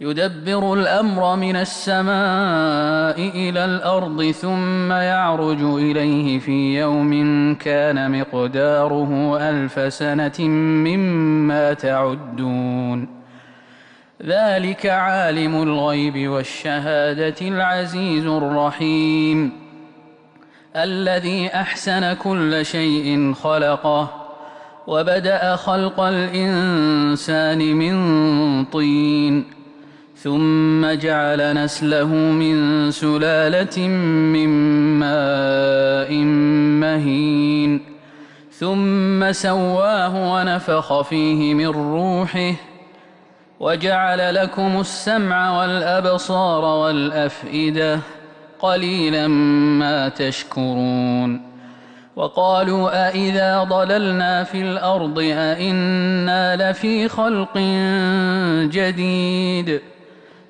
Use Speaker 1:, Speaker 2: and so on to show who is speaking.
Speaker 1: يدبر الأمر من السماء إلى الأرض ثم يعرج إليه في يوم كان مقداره ألف سنة مما تعدون. ذلك عالم الغيب والشهادة العزيز الرحيم. الذي أحسن كل شيء خلقه وبدأ خلق الإنسان من طين. ثم جعل نسله من سلالة من ماء مهين. ثم سواه ونفخ فيه من روحه. وجعل لكم السمع والأبصار والأفئدة. قليلا ما تشكرون. وقالوا أإذا ضللنا في الأرض أإنا لفي خلق جديد ۖ.